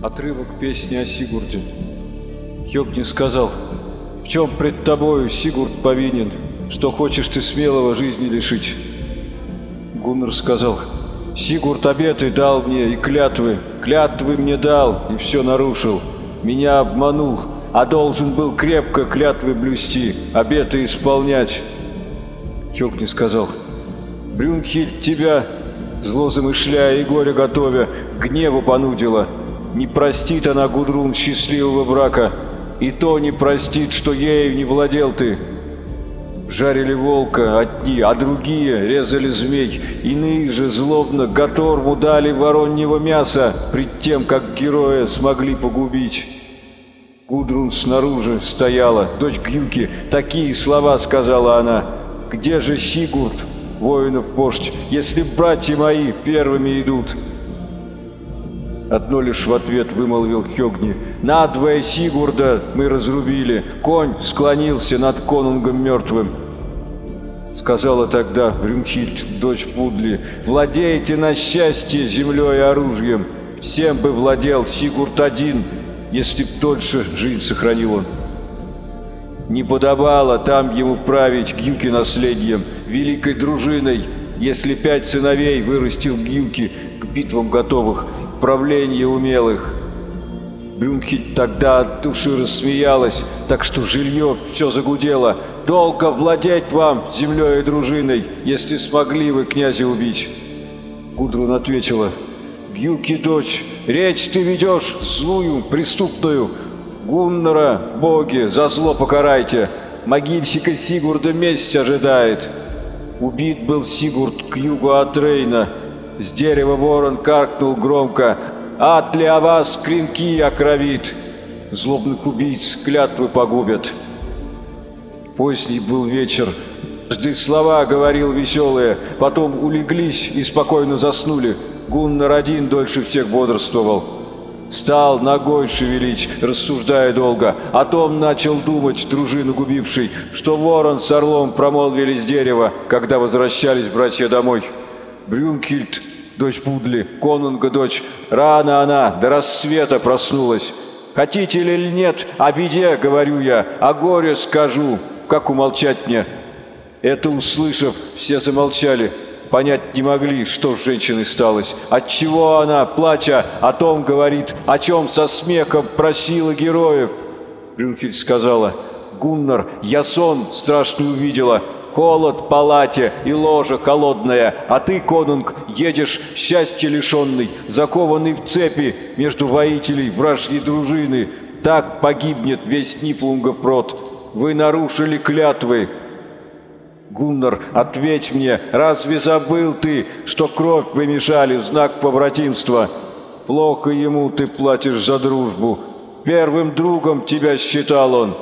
Отрывок песни о Сигурде. Хёгни сказал, «В чем пред тобою Сигурд повинен, что хочешь ты смелого жизни лишить?» Гуннар сказал, «Сигурд обеты дал мне и клятвы, клятвы мне дал и все нарушил, меня обманул, а должен был крепко клятвы блюсти, обеты исполнять». Хёгни сказал, «Брюнхильд тебя, зло замышляя и горе готовя, гневу понудила, не простит она Гудрун счастливого брака, и то не простит, что ею не владел ты. Жарили волка одни, а другие резали змей, иные же злобно Гаторму дали вороньего мяса, пред тем, как героя смогли погубить. Гудрун снаружи стояла, дочь Гюки, такие слова сказала она. «Где же Сигурд, воинов вождь, если братья мои первыми идут?» Одно лишь в ответ вымолвил Хёгни. «Надвое Сигурда мы разрубили, конь склонился над конунгом мертвым». Сказала тогда Брюнхильд, дочь Пудли, «Владейте на счастье землей и оружием, всем бы владел Сигурд один, если б дольше жизнь сохранил он». Не подобало там ему править Гюки наследием, великой дружиной, если пять сыновей вырастил Гюки к битвам готовых, правление умелых. Брюнхельд тогда от души рассмеялась, так что жилье все загудело. «Долго владеть вам землей и дружиной, если смогли вы князя убить!» Гудрун ответила, «Гюки, дочь, речь ты ведешь злую, преступную. Гуннера, боги, за зло покарайте. Могильщика Сигурда месть ожидает». Убит был Сигурд к югу от Рейна, с дерева ворон каркнул громко. «Ад о вас клинки окровит? Злобных убийц клятвы погубят». Поздний был вечер. Жды слова говорил веселые, потом улеглись и спокойно заснули. Гуннар один дольше всех бодрствовал. Стал ногой шевелить, рассуждая долго. О том начал думать, дружину губивший, что ворон с орлом промолвили с дерева, когда возвращались братья домой. Брюнкильд, дочь Пудли, конунга дочь, рано она, до рассвета проснулась. Хотите ли нет, о беде, говорю я, о горе скажу, как умолчать мне? Это услышав, все замолчали, понять не могли, что с женщиной сталось. Отчего она, плача, о том говорит, о чем со смехом просила героев. Брюнхельд сказала, «Гуннар, я сон страшный увидела, Холод палате и ложа холодная, а ты, конунг, едешь счастья лишенный, закованный в цепи между воителей вражьей дружины. Так погибнет весь Ниплунгов род. Вы нарушили клятвы. Гуннар, ответь мне, разве забыл ты, что кровь вымешали в знак побратимства? Плохо ему ты платишь за дружбу. Первым другом тебя считал он.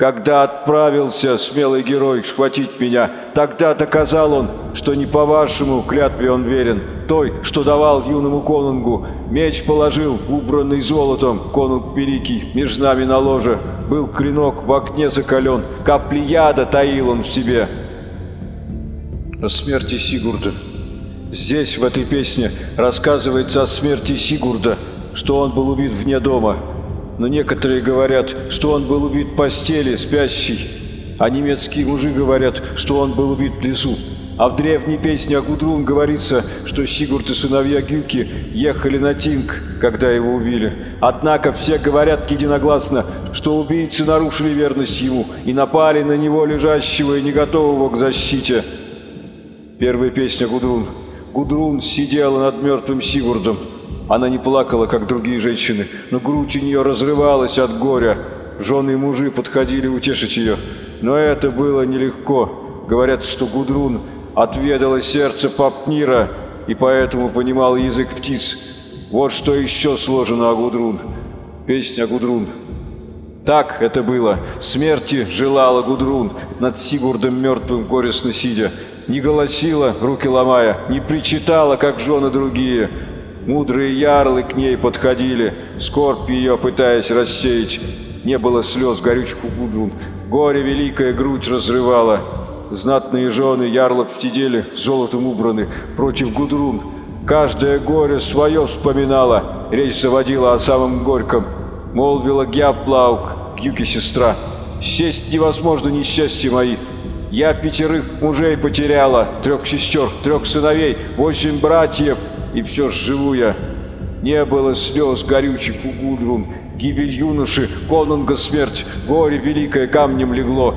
Когда отправился смелый герой схватить меня, тогда доказал он, что не по-вашему клятве он верен, той, что давал юному конунгу. Меч положил, убранный золотом, конунг великий, меж нами на ложе. Был клинок в окне закален, капли яда таил он в себе. О смерти Сигурда. Здесь, в этой песне, рассказывается о смерти Сигурда, что он был убит вне дома, но некоторые говорят, что он был убит в постели, спящий, а немецкие мужи говорят, что он был убит в лесу. А в древней песне о Гудрун говорится, что Сигурд и сыновья Гюки ехали на Тинг, когда его убили. Однако все говорят единогласно, что убийцы нарушили верность ему и напали на него лежащего и не готового к защите. Первая песня Гудрун. Гудрун сидела над мертвым Сигурдом. Она не плакала, как другие женщины, но грудь у нее разрывалась от горя. Жены и мужи подходили утешить ее. Но это было нелегко. Говорят, что Гудрун отведала сердце Папнира и поэтому понимал язык птиц. Вот что еще сложено о Гудрун. Песня Гудрун. Так это было. Смерти желала Гудрун, над Сигурдом мертвым горестно сидя. Не голосила, руки ломая, не причитала, как жены другие, Мудрые ярлы к ней подходили, скорбь ее пытаясь рассеять. Не было слез горючих у Гудрун. Горе великая грудь разрывала. Знатные жены ярлов сидели, золотом убраны, против Гудрун. Каждое горе свое вспоминала, речь заводила о самом горьком. Молвила Гяплаук, Гюки сестра. Сесть невозможно несчастье мои. Я пятерых мужей потеряла, трех сестер, трех сыновей, восемь братьев, и все живу я. Не было слез горючих у Гудрун, гибель юноши, конунга смерть, горе великое камнем легло.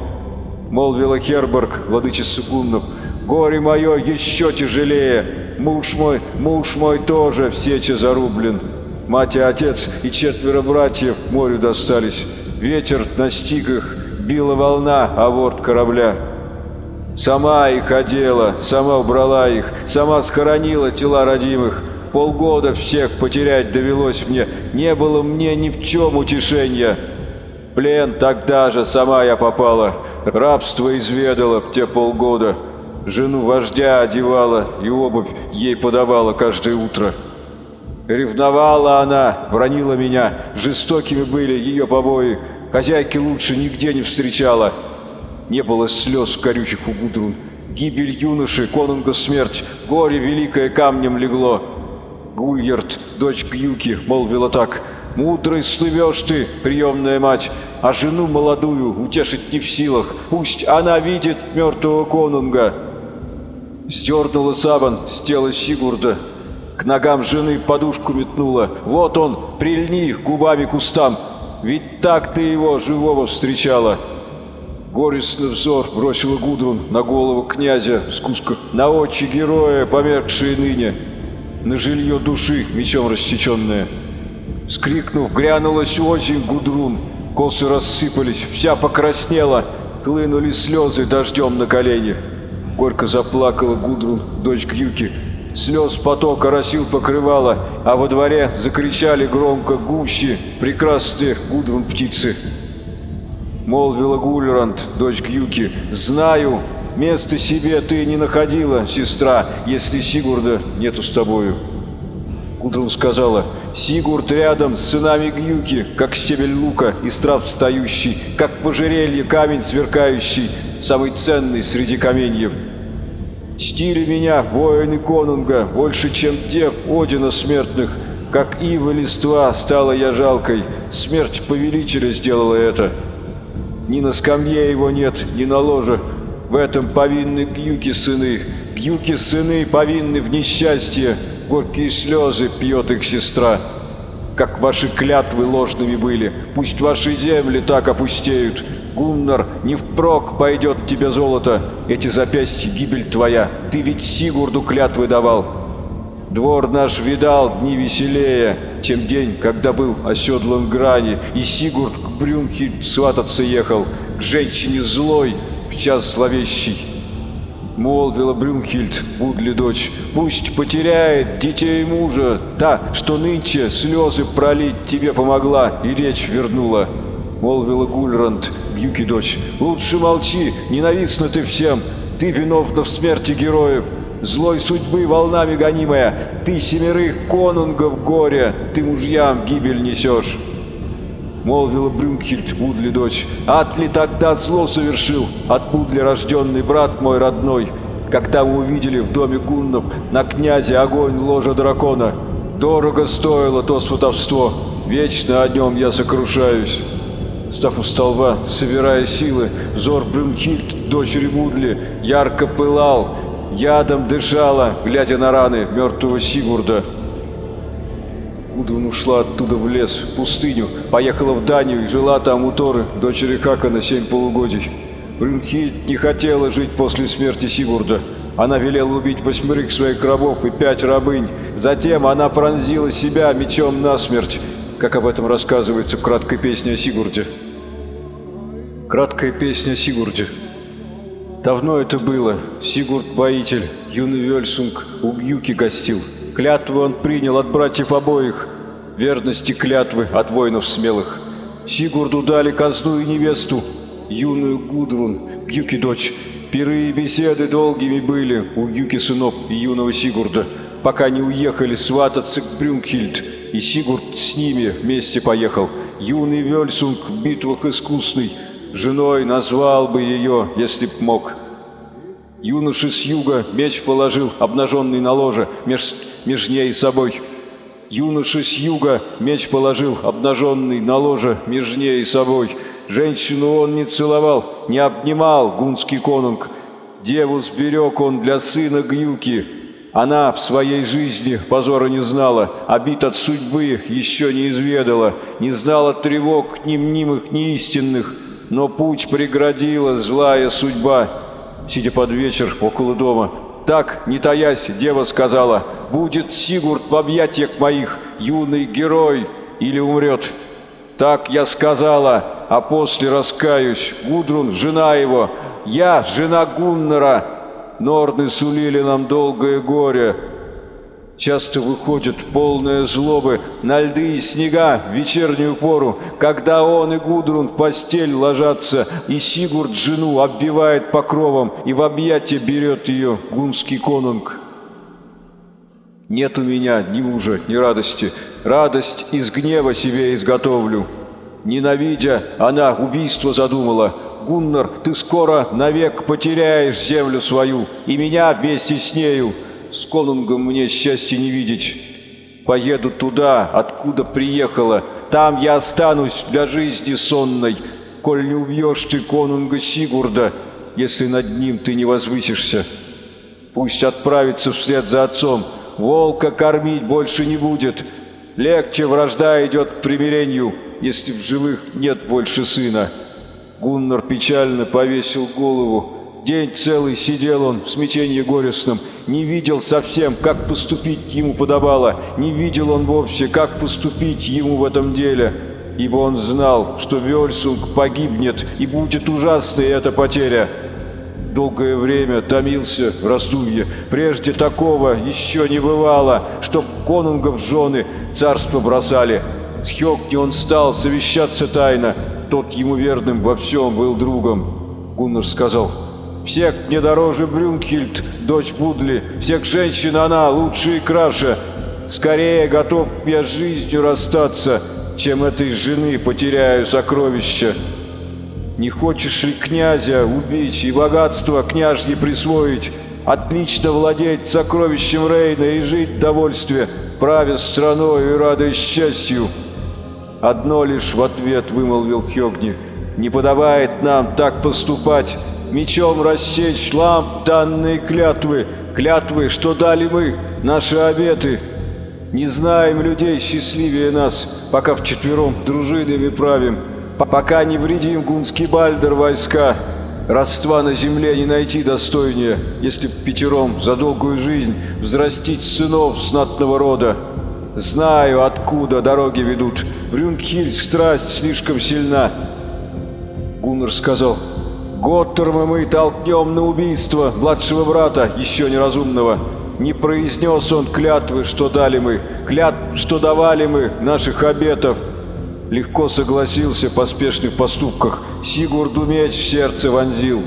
Молвила Херборг, владычица гуннов, горе мое еще тяжелее, муж мой, муж мой тоже в сече зарублен. Мать и отец и четверо братьев морю достались. Ветер настиг их, била волна о корабля. Сама их одела, сама убрала их, сама схоронила тела родимых. Полгода всех потерять довелось мне, не было мне ни в чем утешения. Плен тогда же сама я попала, рабство изведала в те полгода. Жену вождя одевала и обувь ей подавала каждое утро. Ревновала она, бронила меня, жестокими были ее побои, хозяйки лучше нигде не встречала. Не было слез горючих у Гудрун. Гибель юноши, конунга смерть, горе великое камнем легло. Гульярд, дочь Гюки, молвила так. «Мудрый слывешь ты, приемная мать, а жену молодую утешить не в силах. Пусть она видит мертвого конунга». Сдернула сабан с тела Сигурда. К ногам жены подушку метнула. «Вот он, прильни губами к устам, ведь так ты его живого встречала». Горестный взор бросила Гудрун на голову князя Скуска, на очи героя, померкшие ныне, на жилье души мечом рассеченное. Скрикнув, грянулась осень Гудрун, косы рассыпались, вся покраснела, клынули слезы дождем на колени. Горько заплакала Гудрун, дочь Кьюки. Слез поток оросил покрывала, а во дворе закричали громко гуси, прекрасные Гудрун птицы. Молвила Гульранд, дочь Кьюки, «Знаю, места себе ты не находила, сестра, если Сигурда нету с тобою». Гудрун сказала, «Сигурд рядом с сынами Гьюки, как стебель лука из трав встающий, как пожерелье камень сверкающий, самый ценный среди каменьев. Чтили меня воины конунга больше, чем дев Одина смертных, как ива листва стала я жалкой, смерть повелителя сделала это». Ни на скамье его нет, ни на ложе. В этом повинны Гюки сыны. Гюки сыны повинны в несчастье. Горькие слезы пьет их сестра. Как ваши клятвы ложными были, пусть ваши земли так опустеют. Гуннар, не впрок пойдет тебе золото, эти запястья гибель твоя. Ты ведь Сигурду клятвы давал. Двор наш видал дни веселее, чем день, когда был оседлан грани, и Сигурд к Брюнхи свататься ехал, к женщине злой, в час зловещий. Молвила Брюнхильд, Будли дочь, пусть потеряет детей мужа, та, что нынче слезы пролить тебе помогла и речь вернула. Молвила Гульранд, Бьюки дочь, лучше молчи, ненавистна ты всем, ты виновна в смерти героев, злой судьбы волнами гонимая, ты семерых конунгов горе, ты мужьям гибель несешь. Молвила Брюнхильд, Будли дочь, ад ли тогда зло совершил, от Будли рожденный брат мой родной, когда мы увидели в доме гуннов на князе огонь ложа дракона. Дорого стоило то сватовство, вечно о нем я сокрушаюсь. Став у столба, собирая силы, взор Брюнхильд, дочери Будли, ярко пылал, Ядом дышала, глядя на раны мертвого Сигурда. Гудвин ушла оттуда в лес, в пустыню, поехала в Данию и жила там у Торы, дочери Хакана, семь полугодий. Брюнхильд не хотела жить после смерти Сигурда. Она велела убить восьмерых своих рабов и пять рабынь. Затем она пронзила себя мечом насмерть, как об этом рассказывается в краткой песне о Сигурде. Краткая песня о Сигурде. Давно это было. Сигурд Воитель, юный Вельсунг, у Гюки гостил. Клятву он принял от братьев обоих. Верности клятвы от воинов смелых. Сигурду дали казну и невесту, юную Гудрун, Гюки дочь. Пиры и беседы долгими были у Гюки сынов и юного Сигурда, пока не уехали свататься к Брюнхильд, и Сигурд с ними вместе поехал. Юный Вельсунг в битвах искусный, Женой назвал бы ее, если б мог. Юноша с юга меч положил, обнаженный на ложе, меж, меж ней и собой. Юноша с юга меч положил, обнаженный на ложе, меж ней и собой. Женщину он не целовал, не обнимал, гунский конунг. Деву сберег он для сына Гюки. Она в своей жизни позора не знала, обид от судьбы еще не изведала, не знала тревог ни мнимых, ни истинных, но путь преградила злая судьба. Сидя под вечер около дома, так, не таясь, дева сказала, «Будет Сигурд в объятиях моих, юный герой, или умрет». Так я сказала, а после раскаюсь. Гудрун, жена его, я, жена Гуннера. Норны сулили нам долгое горе. Часто выходит полная злобы на льды и снега в вечернюю пору, когда он и Гудрун в постель ложатся, и Сигурд жену оббивает покровом и в объятия берет ее гунский конунг. Нет у меня ни мужа, ни радости. Радость из гнева себе изготовлю. Ненавидя, она убийство задумала. Гуннар, ты скоро навек потеряешь землю свою, и меня вместе с нею. С конунгом мне счастья не видеть. Поеду туда, откуда приехала. Там я останусь для жизни сонной, коль не убьешь ты конунга Сигурда, если над ним ты не возвысишься. Пусть отправится вслед за отцом, Волка кормить больше не будет. Легче вражда идет к примирению, если в живых нет больше сына. Гуннар печально повесил голову. День целый сидел он в смятении горестном, не видел совсем, как поступить ему подобало, не видел он вовсе, как поступить ему в этом деле, ибо он знал, что Вельсунг погибнет, и будет ужасной эта потеря долгое время томился в раздумье. Прежде такого еще не бывало, чтоб конунгов жены царство бросали. С Хёкни он стал совещаться тайно. Тот ему верным во всем был другом. Гуннар сказал, «Всех мне дороже Брюнхильд, дочь Будли, всех женщин она лучше и краше. Скорее готов я жизнью расстаться, чем этой жены потеряю сокровища». Не хочешь ли князя убить и богатство княжье присвоить, отлично владеть сокровищем Рейна и жить в довольстве, правя страной и радуясь счастью?» Одно лишь в ответ вымолвил Хёгни. «Не подобает нам так поступать, мечом рассечь ламп данные клятвы, клятвы, что дали мы, наши обеты. Не знаем людей счастливее нас, пока вчетвером дружинами правим» пока не вредим гунский бальдер войска. Родства на земле не найти достойнее, если пятером за долгую жизнь взрастить сынов знатного рода. Знаю, откуда дороги ведут. Брюнхиль страсть слишком сильна. Гуннар сказал, Готтерма мы толкнем на убийство младшего брата, еще неразумного. Не произнес он клятвы, что дали мы, клятв, что давали мы, наших обетов легко согласился поспешных поступках, Сигурду меч в сердце вонзил.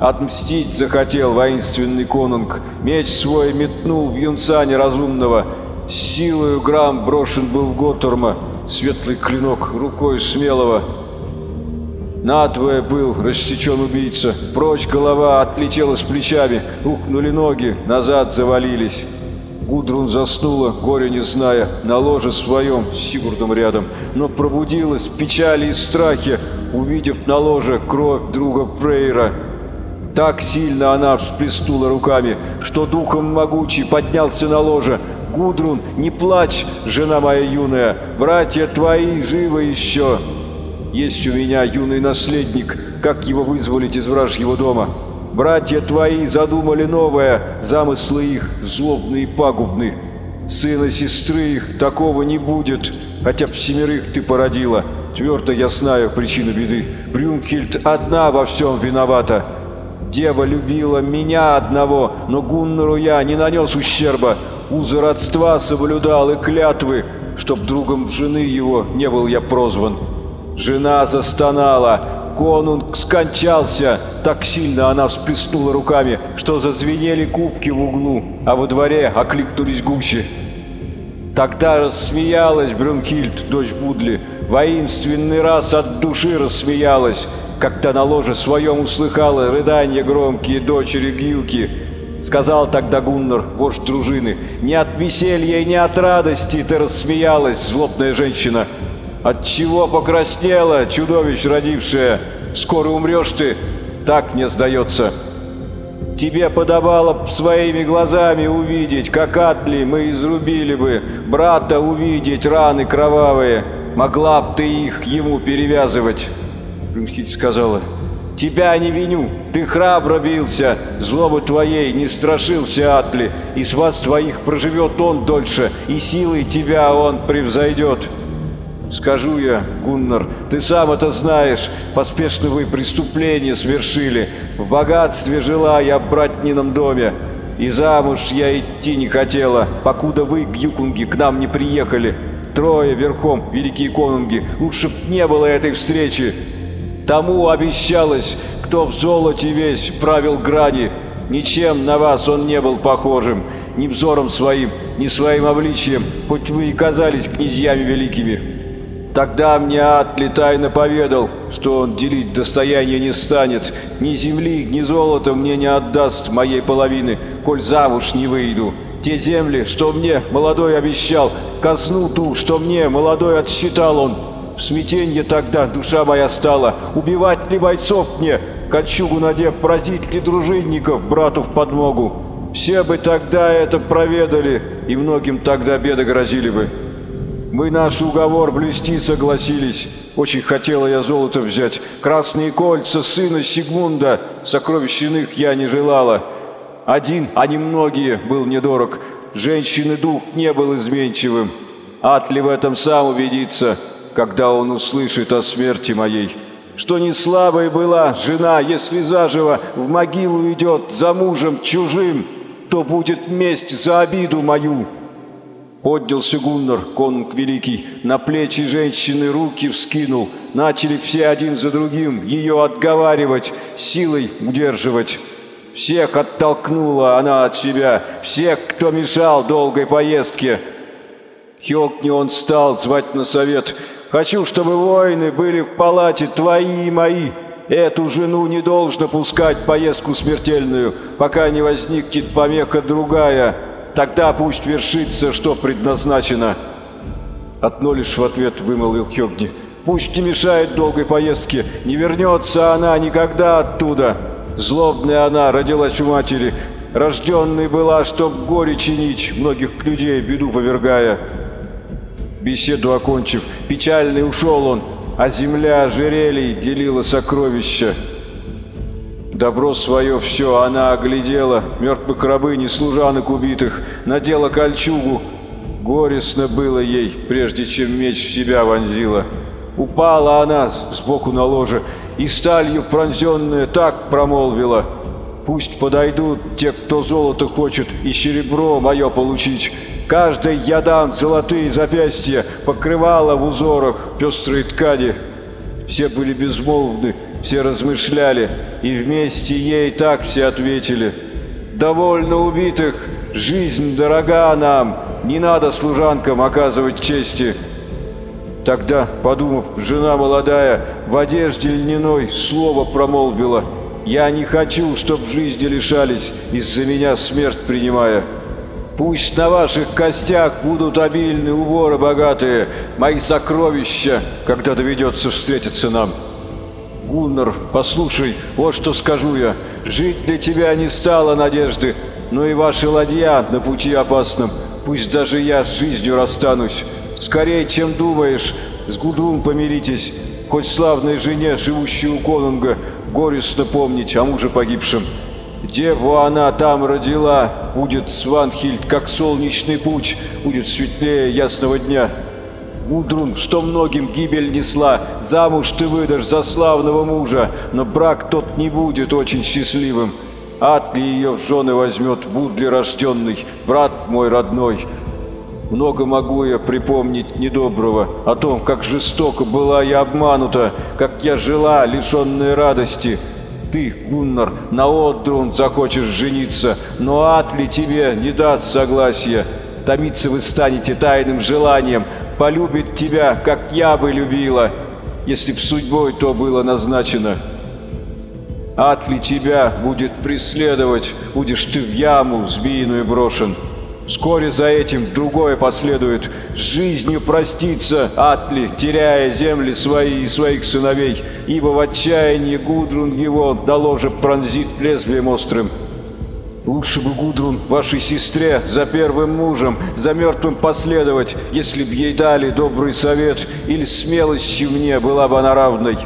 Отмстить захотел воинственный конунг, меч свой метнул в юнца неразумного. С силою грамм брошен был в Готтерма, светлый клинок рукой смелого. Надвое был растечен убийца, прочь голова отлетела с плечами, рухнули ноги, назад завалились. Гудрун заснула, горе не зная, на ложе своем с Сигурдом рядом, но пробудилась в печали и страхе, увидев на ложе кровь друга Фрейра. Так сильно она всплеснула руками, что духом могучий поднялся на ложе. «Гудрун, не плачь, жена моя юная, братья твои живы еще. Есть у меня юный наследник, как его вызволить из вражьего дома?» Братья твои задумали новое, замыслы их злобные и пагубны. Сына сестры их такого не будет, хотя б семерых ты породила. Твердо я знаю причину беды. Брюнхильд одна во всем виновата. Дева любила меня одного, но Гуннеру я не нанес ущерба. Узы родства соблюдал и клятвы, чтоб другом жены его не был я прозван. Жена застонала, конунг скончался. Так сильно она всплеснула руками, что зазвенели кубки в углу, а во дворе окликнулись гуси. Тогда рассмеялась Брюнхильд, дочь Будли, воинственный раз от души рассмеялась. когда на ложе своем услыхала рыдания громкие дочери Гилки. Сказал тогда Гуннар, вождь дружины, «Не от веселья и не от радости ты рассмеялась, злобная женщина. От чего покраснела, чудовищ родившая? Скоро умрешь ты, так мне сдается». Тебе подавало своими глазами увидеть, как Атли мы изрубили бы, брата увидеть раны кровавые. Могла б ты их ему перевязывать. Брюнхильд сказала, Тебя не виню, ты храбро бился, злобы твоей не страшился Атли, и с вас твоих проживет он дольше, и силой тебя он превзойдет. Скажу я, Гуннар, ты сам это знаешь, поспешно вы преступление свершили. В богатстве жила я в братнином доме, и замуж я идти не хотела, покуда вы, гюкунги, к нам не приехали. Трое верхом, великие конунги, лучше б не было этой встречи. Тому обещалось, кто в золоте весь правил грани. Ничем на вас он не был похожим, ни взором своим, ни своим обличием, хоть вы и казались князьями великими. Тогда мне Атли тайно поведал, что он делить достояние не станет, ни земли, ни золота мне не отдаст моей половины, коль замуж не выйду. Те земли, что мне молодой обещал, казну ту, что мне молодой отсчитал он. В смятенье тогда душа моя стала, убивать ли бойцов мне, кольчугу надев, поразить ли дружинников, брату в подмогу. Все бы тогда это проведали, и многим тогда беды грозили бы. Мы наш уговор блюсти согласились. Очень хотела я золото взять. Красные кольца сына Сигмунда, сокровищенных я не желала. Один, а не многие, был недорог. Женщины дух не был изменчивым. Атли в этом сам убедится, когда он услышит о смерти моей. Что не слабой была жена, если заживо в могилу идет за мужем чужим, то будет месть за обиду мою». Поднялся Гуннар, конунг великий, на плечи женщины руки вскинул. Начали все один за другим ее отговаривать, силой удерживать. Всех оттолкнула она от себя, всех, кто мешал долгой поездке. Хёкни он стал звать на совет. «Хочу, чтобы воины были в палате твои и мои. Эту жену не должно пускать поездку смертельную, пока не возникнет помеха другая». Тогда пусть вершится, что предназначено. Одно лишь в ответ вымолвил Хёгни. Пусть не мешает долгой поездке, не вернется она никогда оттуда. Злобная она родилась у матери, рожденной была, чтоб горе чинить, многих людей беду повергая. Беседу окончив, печальный ушел он, а земля ожерелий делила сокровища. Добро свое все она оглядела, мертвых рабынь и служанок убитых, надела кольчугу. Горестно было ей, прежде чем меч в себя вонзила. Упала она сбоку на ложе, и сталью пронзенная так промолвила. Пусть подойдут те, кто золото хочет, и серебро мое получить. Каждой я дам золотые запястья, покрывала в узорах пестрые ткани. Все были безмолвны, все размышляли, и вместе ей так все ответили. «Довольно убитых, жизнь дорога нам, не надо служанкам оказывать чести». Тогда, подумав, жена молодая в одежде льняной слово промолвила. «Я не хочу, чтоб жизни лишались, из-за меня смерть принимая». Пусть на ваших костях будут обильные уборы богатые, мои сокровища, когда доведется встретиться нам». Гуннар, послушай, вот что скажу я. Жить для тебя не стало надежды, но и ваша ладья на пути опасном. Пусть даже я с жизнью расстанусь. Скорее, чем думаешь, с Гудрун помиритесь. Хоть славной жене, живущей у конунга, горестно помнить о муже погибшем. Деву она там родила, будет Сванхильд, как солнечный путь, будет светлее ясного дня. Гудрун, что многим гибель несла, замуж ты выдашь за славного мужа, но брак тот не будет очень счастливым. Атли ее в жены возьмет Будли рожденный, брат мой родной. Много могу я припомнить недоброго, о том, как жестоко была я обманута, как я жила, лишенная радости. Ты, Гуннар, на Одрун захочешь жениться, но Атли тебе не даст согласия. Томиться вы станете тайным желанием, полюбит тебя, как я бы любила, если б судьбой то было назначено». Атли тебя будет преследовать, будешь ты в яму сбийную брошен. Вскоре за этим другое последует. Жизнью проститься Атли, теряя земли свои и своих сыновей, ибо в отчаянии Гудрун его доложи пронзит лезвием острым. Лучше бы Гудрун, вашей сестре, за первым мужем, за мертвым последовать, если б ей дали добрый совет, или смелостью мне была бы она равной.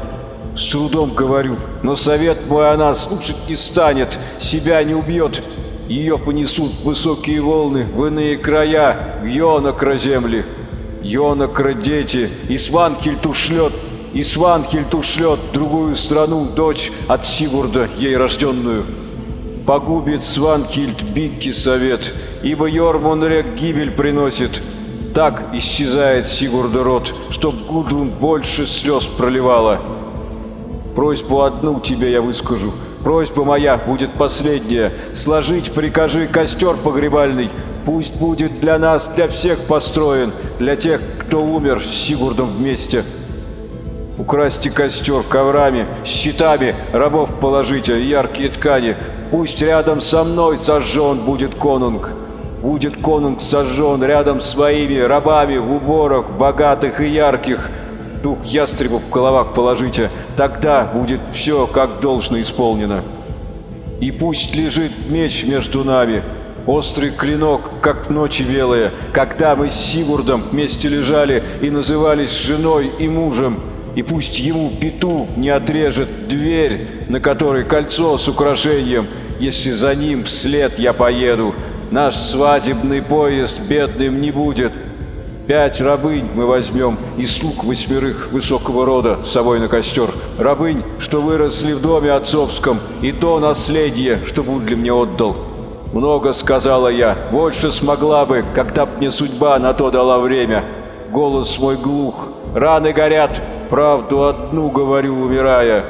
С трудом говорю, но совет мой она слушать не станет, себя не убьет, ее понесут высокие волны в иные края, в Йонокра земли. Йонокра дети, и Сванхельд ушлет, и Сванхельд ушлет другую страну, дочь от Сигурда, ей рожденную. Погубит Сванхильд Бикки совет, ибо Йормунрек гибель приносит. Так исчезает Сигурда род, чтоб Гудрун больше слез проливала. Просьбу одну тебе я выскажу — Просьба моя будет последняя. Сложить прикажи костер погребальный. Пусть будет для нас, для всех построен, для тех, кто умер с Сигурдом вместе. Украсьте костер коврами, щитами, рабов положите, яркие ткани. Пусть рядом со мной сожжен будет конунг. Будет конунг сожжен рядом с своими рабами в уборах, богатых и ярких, дух ястребу в головах положите, тогда будет все как должно исполнено. И пусть лежит меч между нами, острый клинок, как ночи белые, когда мы с Сигурдом вместе лежали и назывались женой и мужем, и пусть ему пету не отрежет дверь, на которой кольцо с украшением, если за ним вслед я поеду. Наш свадебный поезд бедным не будет, Пять рабынь мы возьмем и слуг восьмерых высокого рода с собой на костер. Рабынь, что выросли в доме отцовском, и то наследие, что Будли мне отдал. Много сказала я, больше смогла бы, когда б мне судьба на то дала время. Голос мой глух, раны горят, правду одну говорю, умирая.